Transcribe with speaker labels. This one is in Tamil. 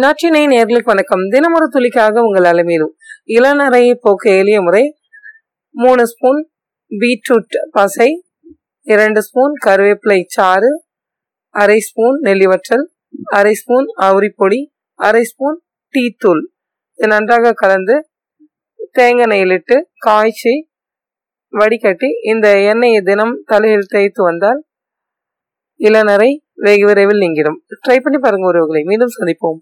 Speaker 1: நாட்டினை நேர்களுக்கு வணக்கம். தினமொரு துளிக்காக உங்கள் அலமீரும் இளநரை போக்க எளிய முறை. மூணு ஸ்பூன் பீட்ரூட் பசை. இரண்டு ஸ்பூன் கருவேப்பிலை சாறு. அரை ஸ்பூன் நெல்லிவற்றல் அரை ஸ்பூன் அவுரிப்பொடி அரை ஸ்பூன் டீத்தூள் இது நன்றாக கலந்து தேங்காய் நெய்யிலிட்டு காய்ச்சி வடிகட்டி இந்த எண்ணெயை தினம் தலையில் தேய்த்து வந்தால் இளநரை வெகு விரைவில் நீங்கிடும். ட்ரை பண்ணி பாருங்க உறவுகளை. மீண்டும் சந்திப்போம்.